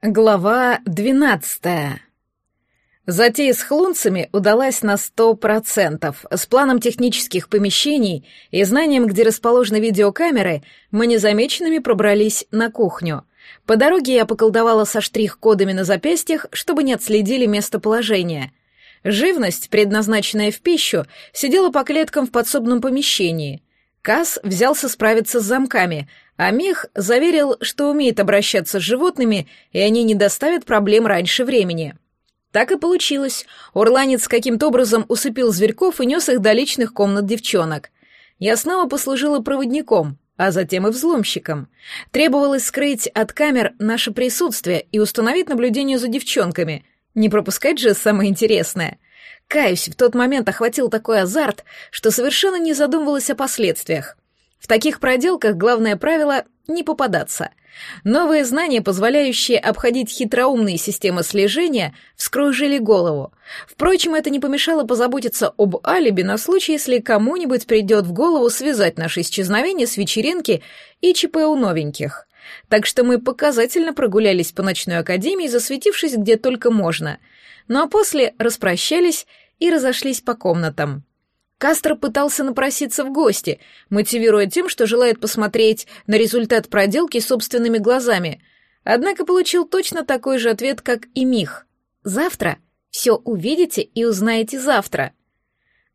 Глава двенадцатая. Затея с хлунцами удалась на сто процентов. С планом технических помещений и знанием, где расположены видеокамеры, мы незамеченными пробрались на кухню. По дороге я поколдовала со штрих-кодами на запястьях, чтобы не отследили местоположение. Живность, предназначенная в пищу, сидела по клеткам в подсобном помещении. Касс взялся справиться с замками, а Мех заверил, что умеет обращаться с животными, и они не доставят проблем раньше времени. Так и получилось. Урланец каким-то образом усыпил зверьков и нес их до личных комнат девчонок. Я снова послужила проводником, а затем и взломщиком. Требовалось скрыть от камер наше присутствие и установить наблюдение за девчонками. Не пропускать же самое интересное. Каюсь, в тот момент охватил такой азарт, что совершенно не задумывалась о последствиях. В таких проделках главное правило — не попадаться. Новые знания, позволяющие обходить хитроумные системы слежения, вскружили голову. Впрочем, это не помешало позаботиться об алиби на случай, если кому-нибудь придет в голову связать наше исчезновение с вечеринки и ЧП у новеньких. Так что мы показательно прогулялись по ночной академии, засветившись где только можно. Ну а после распрощались и разошлись по комнатам. Кастро пытался напроситься в гости, мотивируя тем, что желает посмотреть на результат проделки собственными глазами, однако получил точно такой же ответ, как и Мих. «Завтра все увидите и узнаете завтра».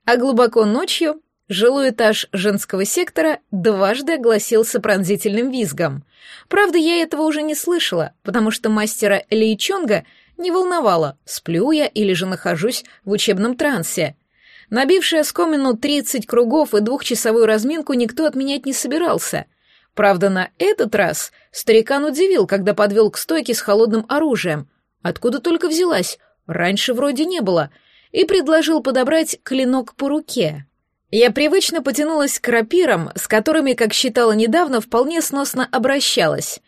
А глубоко ночью жилой этаж женского сектора дважды огласился пронзительным визгом. Правда, я этого уже не слышала, потому что мастера Лейчонга не волновало, сплю я или же нахожусь в учебном трансе — Набившая скомину 30 кругов и двухчасовую разминку никто отменять не собирался. Правда, на этот раз старикан удивил, когда подвел к стойке с холодным оружием. Откуда только взялась, раньше вроде не было, и предложил подобрать клинок по руке. Я привычно потянулась к рапирам, с которыми, как считала недавно, вполне сносно обращалась.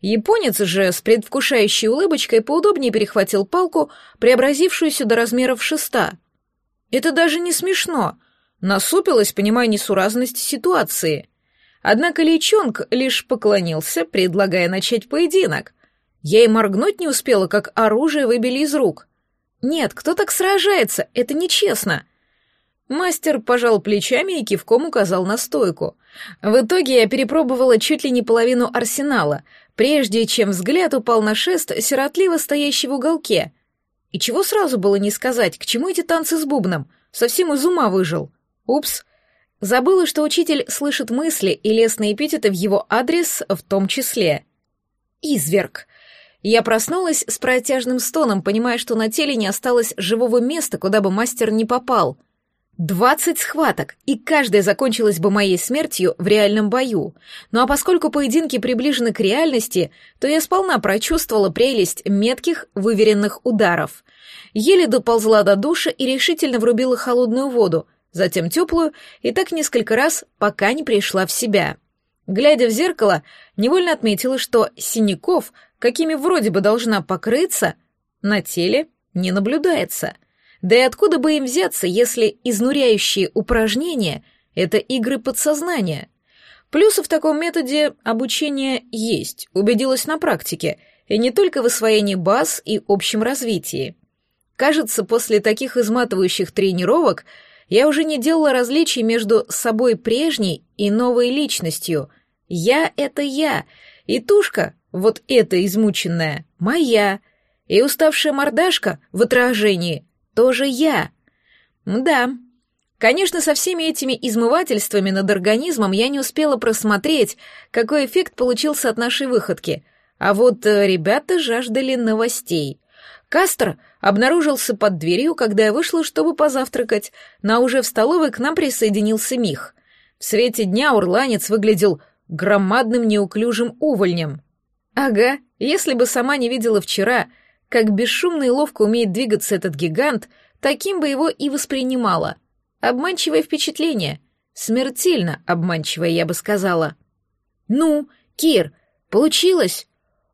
Японец же с предвкушающей улыбочкой поудобнее перехватил палку, преобразившуюся до размеров шеста — это даже не смешно. Насупилась, понимая несуразность ситуации. Однако Личонг лишь поклонился, предлагая начать поединок. Я и моргнуть не успела, как оружие выбили из рук. «Нет, кто так сражается? Это нечестно!» Мастер пожал плечами и кивком указал на стойку. В итоге я перепробовала чуть ли не половину арсенала, прежде чем взгляд упал на шест, сиротливо стоящий в уголке. И чего сразу было не сказать, к чему эти танцы с бубном? Совсем из ума выжил. Упс. Забыла, что учитель слышит мысли и лестные эпитеты в его адрес в том числе. Изверг. Я проснулась с протяжным стоном, понимая, что на теле не осталось живого места, куда бы мастер не попал — Двадцать схваток, и каждая закончилась бы моей смертью в реальном бою. Ну а поскольку поединки приближены к реальности, то я сполна прочувствовала прелесть метких, выверенных ударов. Еле доползла до душа и решительно врубила холодную воду, затем теплую, и так несколько раз, пока не пришла в себя. Глядя в зеркало, невольно отметила, что синяков, какими вроде бы должна покрыться, на теле не наблюдается — да и откуда бы им взяться, если изнуряющие упражнения — это игры подсознания? Плюсы в таком методе обучения есть, убедилась на практике, и не только в освоении баз и общем развитии. Кажется, после таких изматывающих тренировок я уже не делала различий между собой прежней и новой личностью. Я — это я, и тушка, вот эта измученная, моя, и уставшая мордашка в отражении тоже я. Да. Конечно, со всеми этими измывательствами над организмом я не успела просмотреть, какой эффект получился от нашей выходки. А вот э, ребята жаждали новостей. Кастер обнаружился под дверью, когда я вышла, чтобы позавтракать, но уже в столовой к нам присоединился Мих. В свете дня урланец выглядел громадным неуклюжим увольнем. Ага, если бы сама не видела вчера, как бесшумно и ловко умеет двигаться этот гигант, таким бы его и воспринимала. Обманчивое впечатление. Смертельно обманчивое, я бы сказала. «Ну, Кир, получилось?»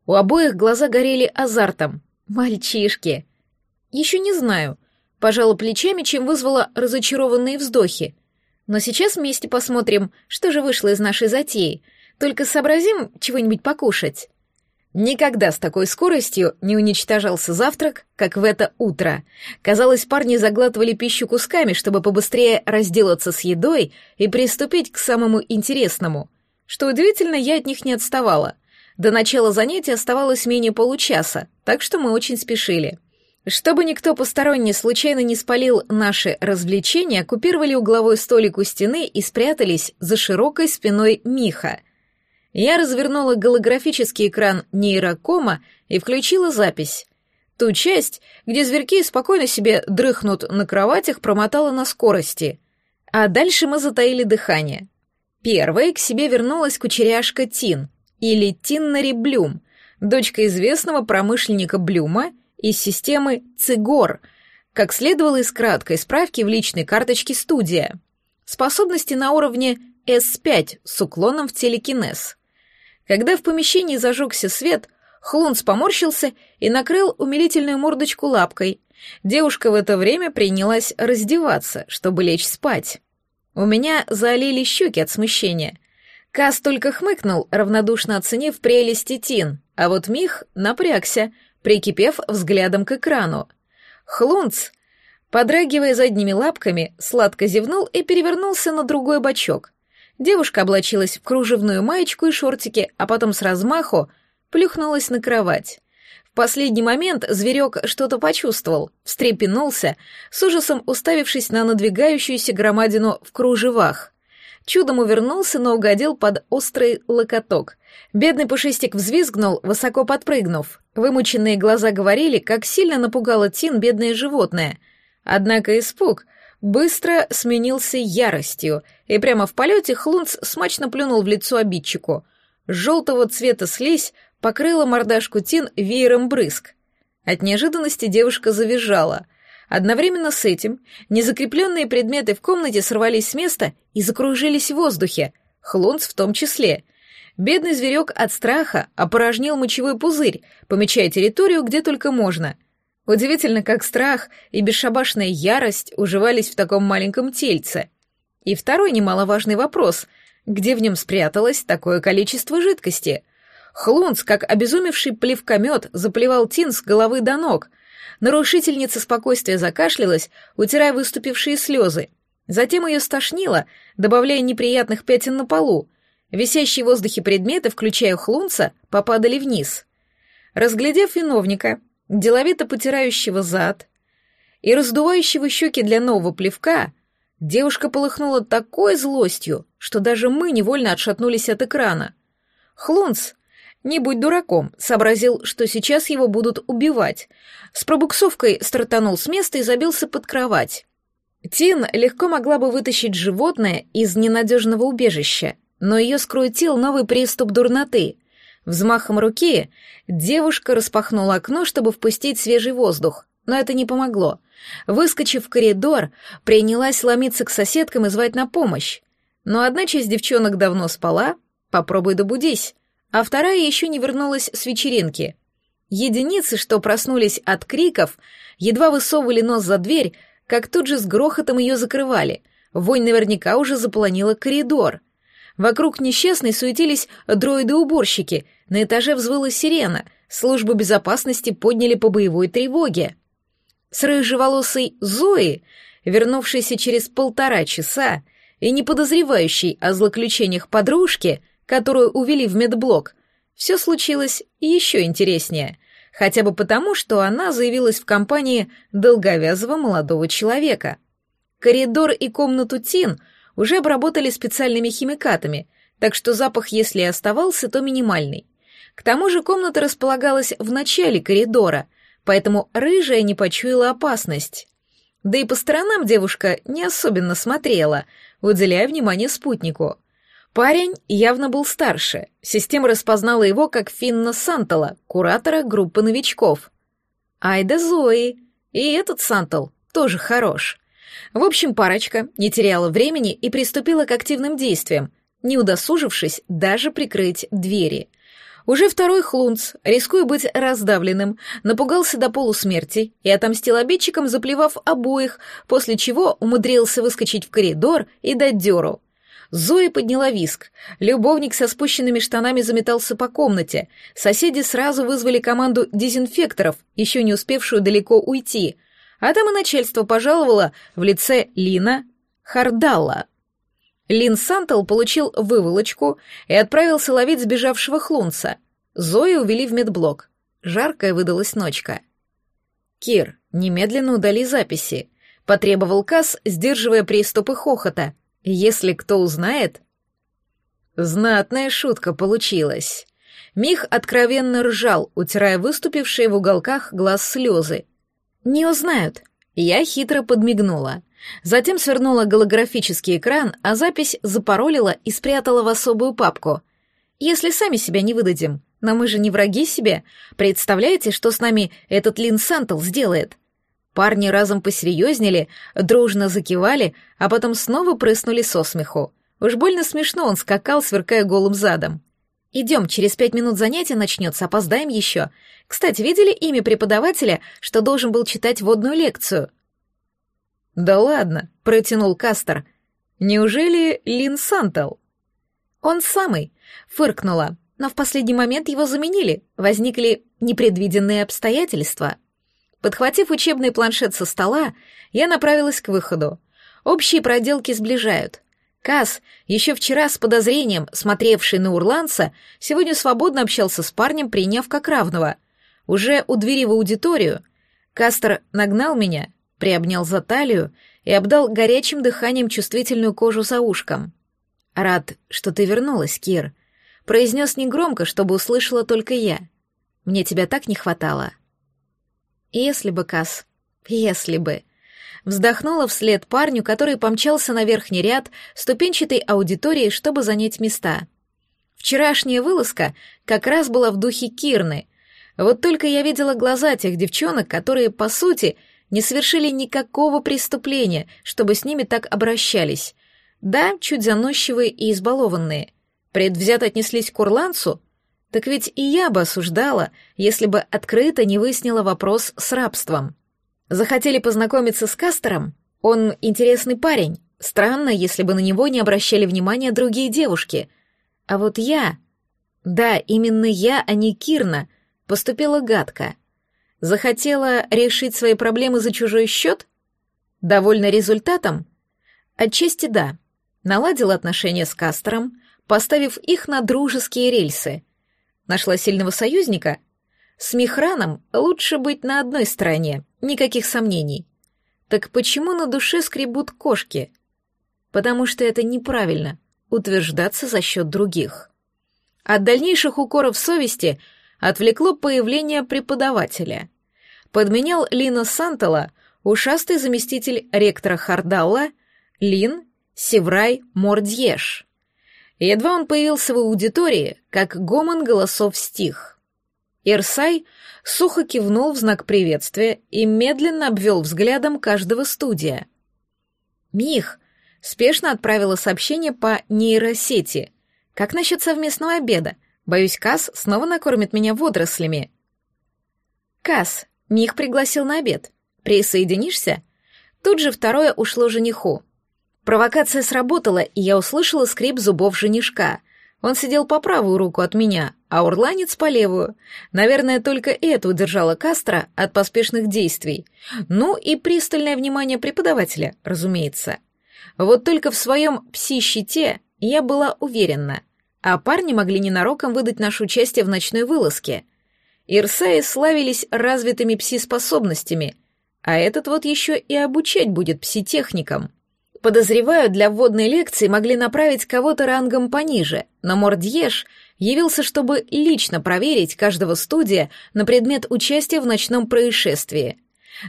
У обоих глаза горели азартом. «Мальчишки!» «Еще не знаю», — пожала плечами, чем вызвала разочарованные вздохи. «Но сейчас вместе посмотрим, что же вышло из нашей затеи. Только сообразим чего-нибудь покушать». Никогда с такой скоростью не уничтожался завтрак, как в это утро. Казалось, парни заглатывали пищу кусками, чтобы побыстрее разделаться с едой и приступить к самому интересному. Что удивительно, я от них не отставала. До начала занятия оставалось менее получаса, так что мы очень спешили. Чтобы никто посторонний случайно не спалил наши развлечения, оккупировали угловой столик у стены и спрятались за широкой спиной Миха — я развернула голографический экран нейрокома и включила запись. Ту часть, где зверьки спокойно себе дрыхнут на кроватях, промотала на скорости. А дальше мы затаили дыхание. Первой к себе вернулась кучеряшка Тин, или Тиннари Блюм, дочка известного промышленника Блюма из системы Цигор, как следовало из краткой справки в личной карточке студия. Способности на уровне S5 с уклоном в телекинез. Когда в помещении зажегся свет, Хлунц поморщился и накрыл умилительную мордочку лапкой. Девушка в это время принялась раздеваться, чтобы лечь спать. У меня залили щеки от смущения. Кас только хмыкнул, равнодушно оценив прелести Тин, а вот Мих напрягся, прикипев взглядом к экрану. Хлунц, подрагивая задними лапками, сладко зевнул и перевернулся на другой бочок. Девушка облачилась в кружевную маечку и шортики, а потом с размаху плюхнулась на кровать. В последний момент зверек что-то почувствовал, встрепенулся, с ужасом уставившись на надвигающуюся громадину в кружевах. Чудом увернулся, но угодил под острый локоток. Бедный пушистик взвизгнул, высоко подпрыгнув. Вымученные глаза говорили, как сильно напугало Тин бедное животное. Однако испуг — быстро сменился яростью, и прямо в полете Хлунц смачно плюнул в лицо обидчику. Желтого цвета слизь покрыла мордашку Тин веером брызг. От неожиданности девушка завизжала. Одновременно с этим незакрепленные предметы в комнате сорвались с места и закружились в воздухе, Хлунц в том числе. Бедный зверек от страха опорожнил мочевой пузырь, помечая территорию, где только можно — Удивительно, как страх и бесшабашная ярость уживались в таком маленьком тельце. И второй немаловажный вопрос — где в нем спряталось такое количество жидкости? Хлунц, как обезумевший плевкомет, заплевал Тин с головы до ног. Нарушительница спокойствия закашлялась, утирая выступившие слезы. Затем ее стошнило, добавляя неприятных пятен на полу. Висящие в воздухе предметы, включая Хлунца, попадали вниз. Разглядев виновника, деловито потирающего зад и раздувающего щеки для нового плевка, девушка полыхнула такой злостью, что даже мы невольно отшатнулись от экрана. Хлунц, не будь дураком, сообразил, что сейчас его будут убивать. С пробуксовкой стартанул с места и забился под кровать. Тин легко могла бы вытащить животное из ненадежного убежища, но ее скрутил новый приступ дурноты — Взмахом руки девушка распахнула окно, чтобы впустить свежий воздух, но это не помогло. Выскочив в коридор, принялась ломиться к соседкам и звать на помощь. Но одна часть девчонок давно спала, попробуй добудись, а вторая еще не вернулась с вечеринки. Единицы, что проснулись от криков, едва высовывали нос за дверь, как тут же с грохотом ее закрывали. Вонь наверняка уже заполонила коридор. Вокруг несчастной суетились дроиды-уборщики — на этаже взвыла сирена, службу безопасности подняли по боевой тревоге. С рыжеволосой Зои, вернувшейся через полтора часа и не подозревающей о злоключениях подружки, которую увели в медблок, все случилось еще интереснее, хотя бы потому, что она заявилась в компании долговязого молодого человека. Коридор и комнату Тин уже обработали специальными химикатами, так что запах, если и оставался, то минимальный. К тому же комната располагалась в начале коридора, поэтому рыжая не почуяла опасность. Да и по сторонам девушка не особенно смотрела, уделяя внимание спутнику. Парень явно был старше. Система распознала его как Финна Сантала, куратора группы новичков. Айда Зои. И этот Сантал тоже хорош. В общем, парочка не теряла времени и приступила к активным действиям, не удосужившись даже прикрыть двери. Уже второй хлунц, рискуя быть раздавленным, напугался до полусмерти и отомстил обидчикам, заплевав обоих, после чего умудрился выскочить в коридор и дать дёру. Зоя подняла виск. Любовник со спущенными штанами заметался по комнате. Соседи сразу вызвали команду дезинфекторов, еще не успевшую далеко уйти. А там и начальство пожаловало в лице Лина Хардалла. Лин Сантел получил выволочку и отправился ловить сбежавшего хлунца. Зою увели в медблок. Жаркая выдалась ночка. «Кир, немедленно удали записи», — потребовал Касс, сдерживая приступы хохота. «Если кто узнает...» Знатная шутка получилась. Мих откровенно ржал, утирая выступившие в уголках глаз слезы. «Не узнают». Я хитро подмигнула. Затем свернула голографический экран, а запись запаролила и спрятала в особую папку. «Если сами себя не выдадим, но мы же не враги себе. Представляете, что с нами этот Лин Сантл сделает?» Парни разом посерьезнели, дружно закивали, а потом снова прыснули со смеху. Уж больно смешно он скакал, сверкая голым задом. «Идем, через пять минут занятия начнется, опоздаем еще. Кстати, видели имя преподавателя, что должен был читать водную лекцию?» «Да ладно», — протянул Кастер. «Неужели Лин Сантел?» «Он самый», — фыркнула, но в последний момент его заменили, возникли непредвиденные обстоятельства. Подхватив учебный планшет со стола, я направилась к выходу. Общие проделки сближают. Кас, еще вчера с подозрением смотревший на урланца, сегодня свободно общался с парнем, приняв как равного. Уже у двери в аудиторию Кастер нагнал меня приобнял за талию и обдал горячим дыханием чувствительную кожу за ушком. «Рад, что ты вернулась, Кир», — произнес негромко, чтобы услышала только я. «Мне тебя так не хватало». «Если бы, Кас, если бы», вздохнула вслед парню, который помчался на верхний ряд ступенчатой аудитории, чтобы занять места. Вчерашняя вылазка как раз была в духе Кирны. Вот только я видела глаза тех девчонок, которые, по сути, не совершили никакого преступления, чтобы с ними так обращались. Да, чуть заносчивые и избалованные. Предвзято отнеслись к урландцу? Так ведь и я бы осуждала, если бы открыто не выяснила вопрос с рабством. Захотели познакомиться с Кастером? Он интересный парень. Странно, если бы на него не обращали внимания другие девушки. А вот я... Да, именно я, а не Кирна, поступила гадко — Захотела решить свои проблемы за чужой счет? Довольна результатом? Отчасти да. Наладила отношения с Кастером, поставив их на дружеские рельсы. Нашла сильного союзника? С Михраном лучше быть на одной стороне, никаких сомнений. Так почему на душе скребут кошки? Потому что это неправильно — утверждаться за счет других. От дальнейших укоров совести — отвлекло появление преподавателя. Подменял Лина Сантала ушастый заместитель ректора Хардалла Лин Севрай Мордьеш. Едва он появился в аудитории, как гомон голосов стих. Ирсай сухо кивнул в знак приветствия и медленно обвел взглядом каждого студия. «Мих!» спешно отправила сообщение по нейросети. «Как насчет совместного обеда? Боюсь, Кас снова накормит меня водорослями. Кас, Мих пригласил на обед. Присоединишься? Тут же второе ушло жениху. Провокация сработала, и я услышала скрип зубов женишка. Он сидел по правую руку от меня, а урланец по левую. Наверное, только это удержало Кастро от поспешных действий. Ну и пристальное внимание преподавателя, разумеется. Вот только в своем пси-щите я была уверена а парни могли ненароком выдать наше участие в ночной вылазке. Ирсаи славились развитыми пси-способностями, а этот вот еще и обучать будет пси-техникам. Подозреваю, для вводной лекции могли направить кого-то рангом пониже, но Мордьеш явился, чтобы лично проверить каждого студия на предмет участия в ночном происшествии.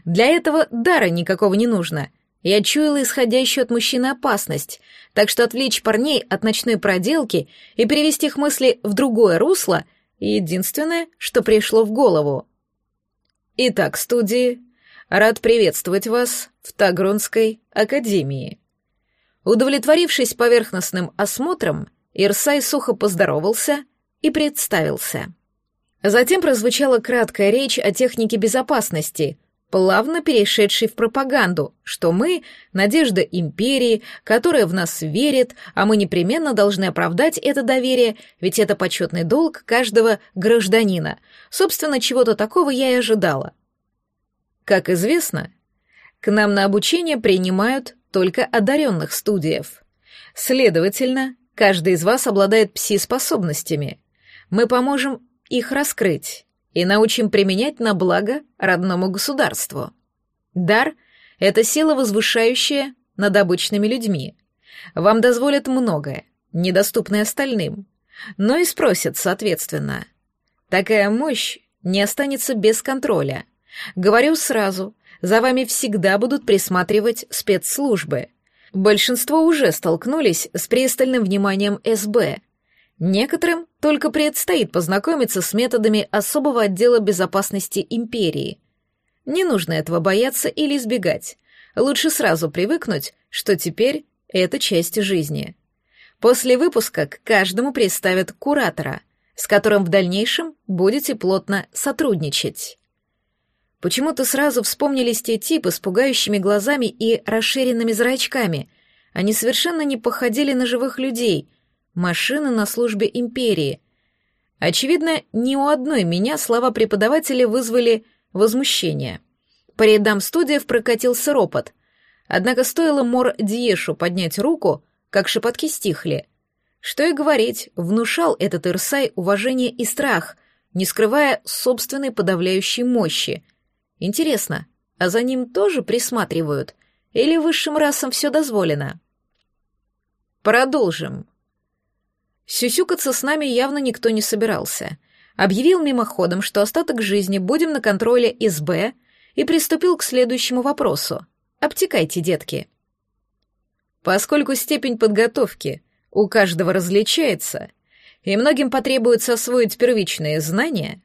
Для этого дара никакого не нужно — я чуяла исходящую от мужчины опасность, так что отвлечь парней от ночной проделки и перевести их мысли в другое русло — единственное, что пришло в голову. Итак, студии, рад приветствовать вас в Тагронской академии. Удовлетворившись поверхностным осмотром, Ирсай сухо поздоровался и представился. Затем прозвучала краткая речь о технике безопасности — плавно перешедший в пропаганду, что мы — надежда империи, которая в нас верит, а мы непременно должны оправдать это доверие, ведь это почетный долг каждого гражданина. Собственно, чего-то такого я и ожидала. Как известно, к нам на обучение принимают только одаренных студиев. Следовательно, каждый из вас обладает пси-способностями. Мы поможем их раскрыть и научим применять на благо родному государству. Дар — это сила, возвышающая над обычными людьми. Вам дозволят многое, недоступное остальным, но и спросят соответственно. Такая мощь не останется без контроля. Говорю сразу, за вами всегда будут присматривать спецслужбы. Большинство уже столкнулись с пристальным вниманием СБ, Некоторым только предстоит познакомиться с методами особого отдела безопасности империи. Не нужно этого бояться или избегать. Лучше сразу привыкнуть, что теперь это часть жизни. После выпуска к каждому представят куратора, с которым в дальнейшем будете плотно сотрудничать. Почему-то сразу вспомнились те типы с пугающими глазами и расширенными зрачками. Они совершенно не походили на живых людей — машины на службе империи. Очевидно, ни у одной меня слова преподавателя вызвали возмущение. По рядам студиев прокатился ропот. Однако стоило Мор Диешу поднять руку, как шепотки стихли. Что и говорить, внушал этот Ирсай уважение и страх, не скрывая собственной подавляющей мощи. Интересно, а за ним тоже присматривают? Или высшим расам все дозволено? Продолжим. Сюсюкаться с нами явно никто не собирался. Объявил мимоходом, что остаток жизни будем на контроле СБ, и приступил к следующему вопросу. Обтекайте, детки. Поскольку степень подготовки у каждого различается, и многим потребуется освоить первичные знания,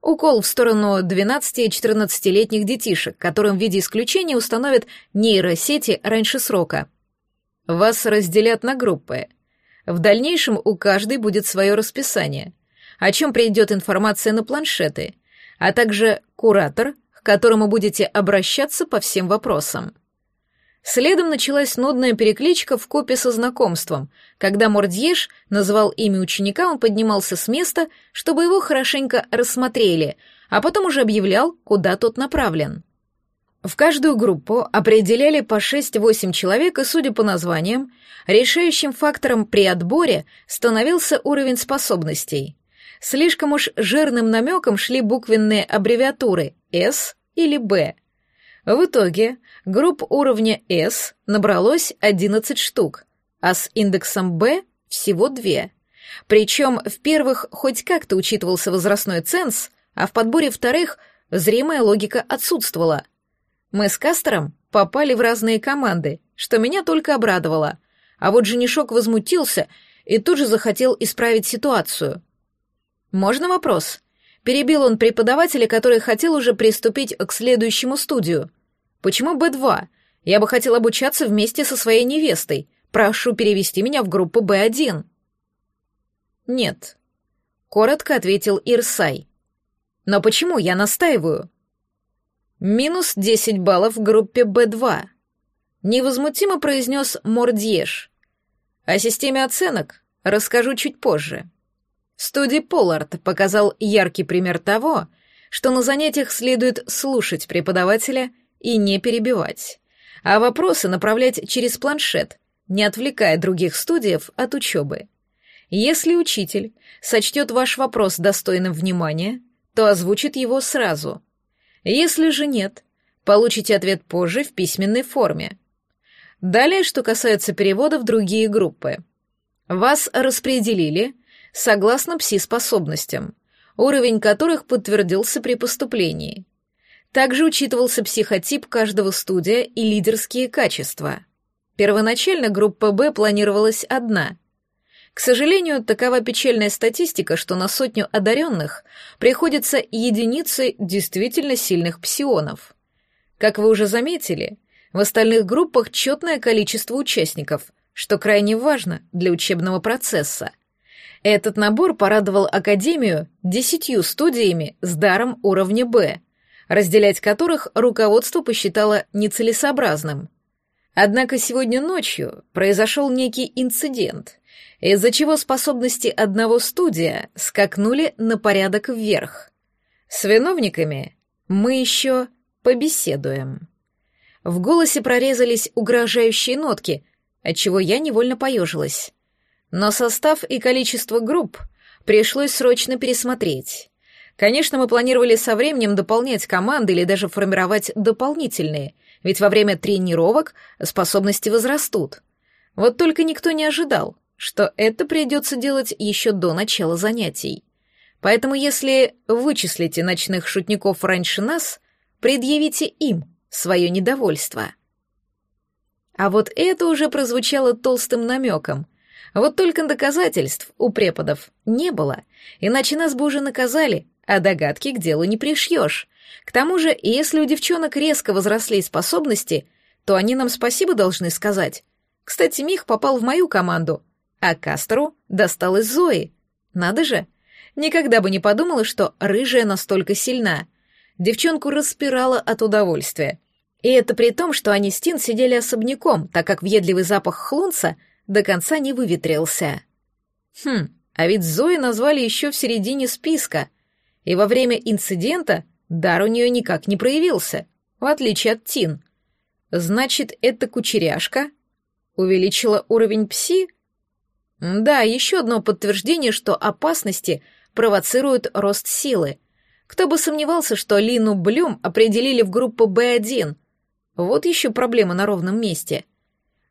укол в сторону 12- и 14-летних детишек, которым в виде исключения установят нейросети раньше срока. Вас разделят на группы — в дальнейшем у каждой будет свое расписание, о чем придет информация на планшеты, а также куратор, к которому будете обращаться по всем вопросам. Следом началась нудная перекличка в копе со знакомством. Когда Мордьеш называл имя ученика, он поднимался с места, чтобы его хорошенько рассмотрели, а потом уже объявлял, куда тот направлен. В каждую группу определяли по 6-8 человек, и, судя по названиям, решающим фактором при отборе становился уровень способностей. Слишком уж жирным намеком шли буквенные аббревиатуры «С» или «Б». В итоге групп уровня «С» набралось 11 штук, а с индексом «Б» всего две. Причем в первых хоть как-то учитывался возрастной ценз, а в подборе вторых зримая логика отсутствовала — мы с Кастером попали в разные команды, что меня только обрадовало. А вот женишок возмутился и тут же захотел исправить ситуацию. «Можно вопрос?» Перебил он преподавателя, который хотел уже приступить к следующему студию. «Почему Б2? Я бы хотел обучаться вместе со своей невестой. Прошу перевести меня в группу Б1». «Нет», — коротко ответил Ирсай. «Но почему я настаиваю?» Минус 10 баллов в группе Б2. Невозмутимо произнес Мордьеш. О системе оценок расскажу чуть позже. Студий Поллард показал яркий пример того, что на занятиях следует слушать преподавателя и не перебивать, а вопросы направлять через планшет, не отвлекая других студиев от учебы. Если учитель сочтет ваш вопрос достойным внимания, то озвучит его сразу — если же нет, получите ответ позже в письменной форме. Далее, что касается перевода в другие группы. Вас распределили согласно пси-способностям, уровень которых подтвердился при поступлении. Также учитывался психотип каждого студия и лидерские качества. Первоначально группа «Б» планировалась одна — к сожалению, такова печальная статистика, что на сотню одаренных приходится единицы действительно сильных псионов. Как вы уже заметили, в остальных группах четное количество участников, что крайне важно для учебного процесса. Этот набор порадовал Академию десятью студиями с даром уровня «Б», разделять которых руководство посчитало нецелесообразным. Однако сегодня ночью произошел некий инцидент, из-за чего способности одного студия скакнули на порядок вверх. С виновниками мы еще побеседуем. В голосе прорезались угрожающие нотки, отчего я невольно поежилась. Но состав и количество групп пришлось срочно пересмотреть. Конечно, мы планировали со временем дополнять команды или даже формировать дополнительные, ведь во время тренировок способности возрастут. Вот только никто не ожидал, что это придется делать еще до начала занятий. Поэтому если вычислите ночных шутников раньше нас, предъявите им свое недовольство. А вот это уже прозвучало толстым намеком. Вот только доказательств у преподов не было, иначе нас бы уже наказали, а догадки к делу не пришьешь. К тому же, если у девчонок резко возросли способности, то они нам спасибо должны сказать. Кстати, Мих попал в мою команду, а Кастеру досталось Зои. Надо же, никогда бы не подумала, что рыжая настолько сильна. Девчонку распирала от удовольствия. И это при том, что они с Тин сидели особняком, так как въедливый запах хлунца до конца не выветрился. Хм, а ведь Зои назвали еще в середине списка, и во время инцидента дар у нее никак не проявился, в отличие от Тин. Значит, эта кучеряшка увеличила уровень пси? Да, еще одно подтверждение, что опасности провоцируют рост силы. Кто бы сомневался, что Лину Блюм определили в группу Б1. Вот еще проблема на ровном месте.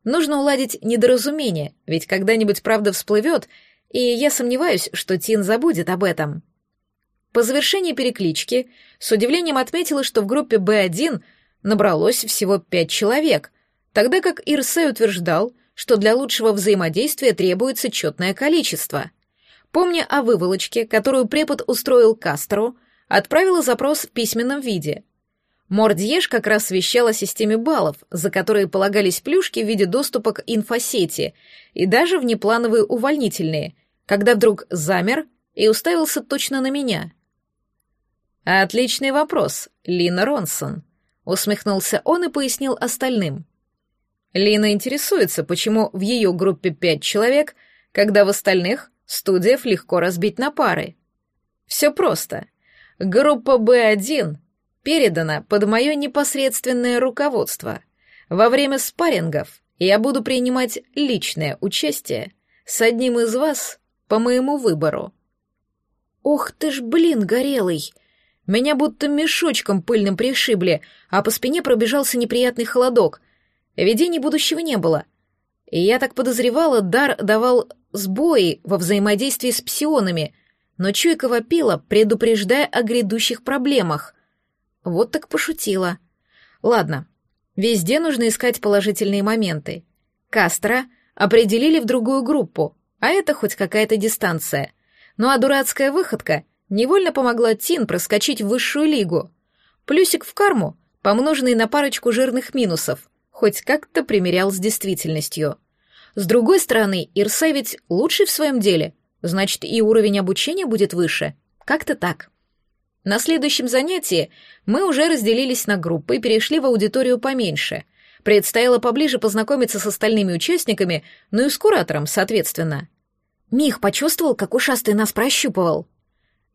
Нужно уладить недоразумение, ведь когда-нибудь правда всплывет, и я сомневаюсь, что Тин забудет об этом. По завершении переклички с удивлением отметила, что в группе Б1 набралось всего пять человек, тогда как Ирсей утверждал, что для лучшего взаимодействия требуется четное количество. Помня о выволочке, которую препод устроил Кастеру, отправила запрос в письменном виде. Мордьеш как раз вещал о системе баллов, за которые полагались плюшки в виде доступа к инфосети и даже внеплановые увольнительные, когда вдруг замер и уставился точно на меня. «Отличный вопрос, Лина Ронсон», — усмехнулся он и пояснил остальным. Лина интересуется, почему в ее группе пять человек, когда в остальных студиев легко разбить на пары. Все просто. Группа Б1 передана под мое непосредственное руководство. Во время спаррингов я буду принимать личное участие с одним из вас по моему выбору. Ох ты ж, блин, горелый! Меня будто мешочком пыльным пришибли, а по спине пробежался неприятный холодок. Видений будущего не было. И я так подозревала, дар давал сбои во взаимодействии с псионами, но чуйка вопила, предупреждая о грядущих проблемах. Вот так пошутила. Ладно, везде нужно искать положительные моменты. Кастро определили в другую группу, а это хоть какая-то дистанция. Ну а дурацкая выходка — невольно помогла Тин проскочить в высшую лигу. Плюсик в карму, помноженный на парочку жирных минусов, хоть как-то примерял с действительностью. С другой стороны, Ирса ведь лучший в своем деле, значит, и уровень обучения будет выше. Как-то так. На следующем занятии мы уже разделились на группы и перешли в аудиторию поменьше. Предстояло поближе познакомиться с остальными участниками, ну и с куратором, соответственно. Мих почувствовал, как ушастый нас прощупывал.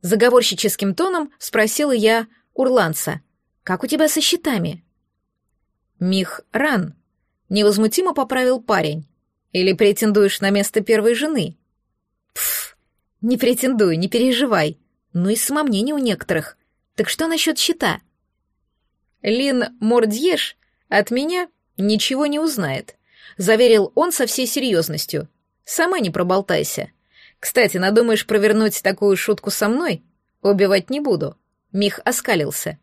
Заговорщическим тоном спросила я урланца. «Как у тебя со счетами?» «Мих ран», — невозмутимо поправил парень. «Или претендуешь на место первой жены?» «Пф, не претендую, не переживай. Ну и самомнение у некоторых. Так что насчет счета?» «Лин Мордьеш от меня ничего не узнает», — заверил он со всей серьезностью. «Сама не проболтайся. Кстати, надумаешь провернуть такую шутку со мной? Убивать не буду. Мих оскалился.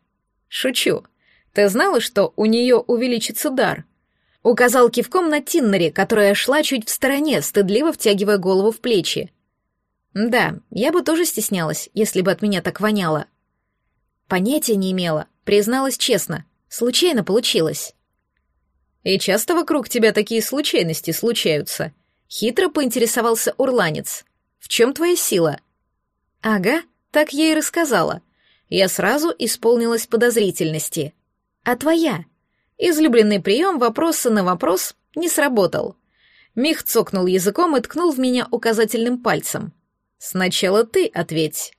Шучу. Ты знала, что у нее увеличится дар? Указал кивком на Тиннери, которая шла чуть в стороне, стыдливо втягивая голову в плечи. Да, я бы тоже стеснялась, если бы от меня так воняло. Понятия не имела, призналась честно. Случайно получилось. И часто вокруг тебя такие случайности случаются? Хитро поинтересовался урланец. В чем твоя сила?» «Ага, так я и рассказала. я сразу исполнилась подозрительности. «А твоя?» Излюбленный прием вопроса на вопрос не сработал. Мих цокнул языком и ткнул в меня указательным пальцем. «Сначала ты ответь».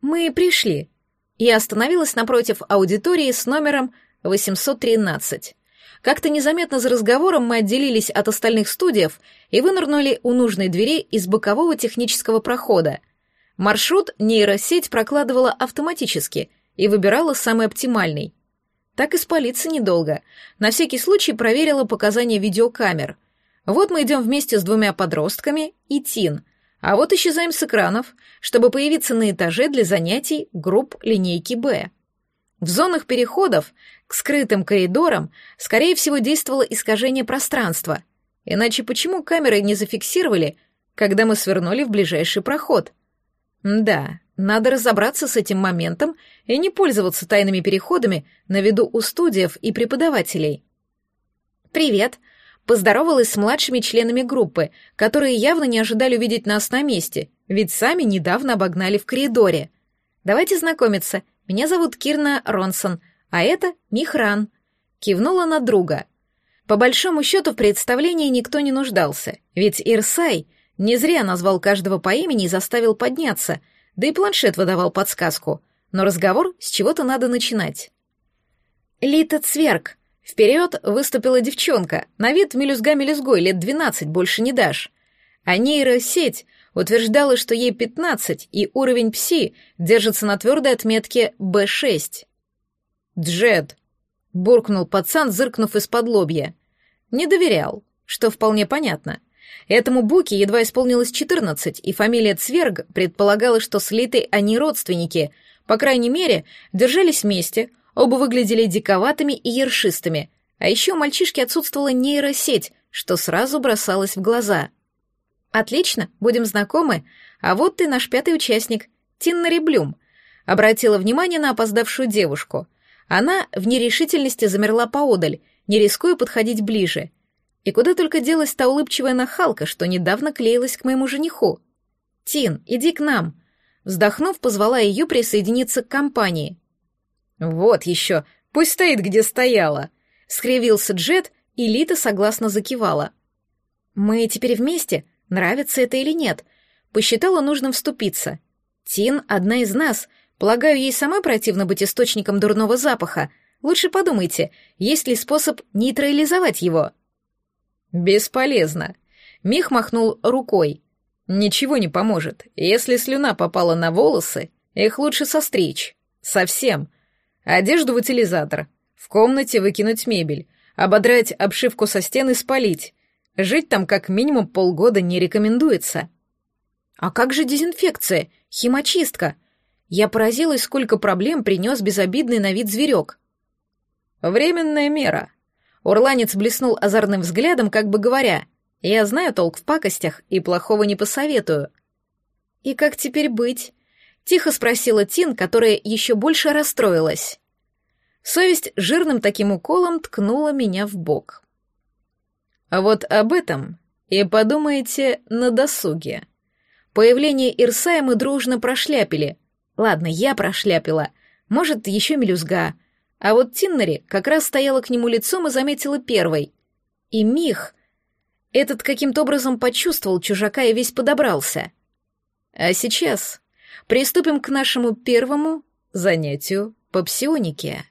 «Мы пришли». Я остановилась напротив аудитории с номером 813. Как-то незаметно за разговором мы отделились от остальных студиев и вынырнули у нужной двери из бокового технического прохода. Маршрут нейросеть прокладывала автоматически и выбирала самый оптимальный. Так и спалиться недолго. На всякий случай проверила показания видеокамер. Вот мы идем вместе с двумя подростками и Тин, а вот исчезаем с экранов, чтобы появиться на этаже для занятий групп линейки «Б». В зонах переходов к скрытым коридорам, скорее всего, действовало искажение пространства. Иначе почему камеры не зафиксировали, когда мы свернули в ближайший проход? Да, надо разобраться с этим моментом и не пользоваться тайными переходами на виду у студиев и преподавателей. «Привет», поздоровалась с младшими членами группы, которые явно не ожидали увидеть нас на месте, ведь сами недавно обогнали в коридоре. «Давайте знакомиться. Меня зовут Кирна Ронсон, а это Михран». Кивнула на друга. По большому счету в представлении никто не нуждался, ведь Ирсай не зря назвал каждого по имени и заставил подняться, да и планшет выдавал подсказку. Но разговор с чего-то надо начинать. «Лита Цверк», Вперед выступила девчонка, на вид мелюзга-мелюзгой, лет двенадцать, больше не дашь. А нейросеть утверждала, что ей пятнадцать, и уровень пси держится на твердой отметке Б6. «Джет!» — буркнул пацан, зыркнув из-под лобья. Не доверял, что вполне понятно. Этому Буке едва исполнилось четырнадцать, и фамилия Цверг предполагала, что с Литой они родственники, по крайней мере, держались вместе — Оба выглядели диковатыми и ершистыми, а еще у мальчишки отсутствовала нейросеть, что сразу бросалось в глаза. «Отлично, будем знакомы, а вот ты наш пятый участник, Тинна Блюм», обратила внимание на опоздавшую девушку. Она в нерешительности замерла поодаль, не рискуя подходить ближе. И куда только делась та улыбчивая нахалка, что недавно клеилась к моему жениху. «Тин, иди к нам», Вздохнув, позвала ее присоединиться к компании. «Вот еще, пусть стоит, где стояла», — скривился Джет, и Лита согласно закивала. «Мы теперь вместе, нравится это или нет?» Посчитала нужным вступиться. «Тин — одна из нас. Полагаю, ей самой противно быть источником дурного запаха. Лучше подумайте, есть ли способ нейтрализовать его?» «Бесполезно». Мих махнул рукой. «Ничего не поможет. Если слюна попала на волосы, их лучше состричь. Совсем. Одежду в утилизатор. В комнате выкинуть мебель. Ободрать обшивку со стен и спалить. Жить там как минимум полгода не рекомендуется. А как же дезинфекция, химочистка? Я поразилась, сколько проблем принес безобидный на вид зверек. Временная мера. Урланец блеснул озорным взглядом, как бы говоря, «Я знаю толк в пакостях и плохого не посоветую». «И как теперь быть?» Тихо спросила Тин, которая еще больше расстроилась. Совесть жирным таким уколом ткнула меня в бок. А вот об этом и подумайте на досуге. Появление Ирсая мы дружно прошляпили. Ладно, я прошляпила. Может, еще мелюзга. А вот Тиннери как раз стояла к нему лицом и заметила первой. И Мих... Этот каким-то образом почувствовал чужака и весь подобрался. А сейчас Приступим к нашему первому занятию по псионике.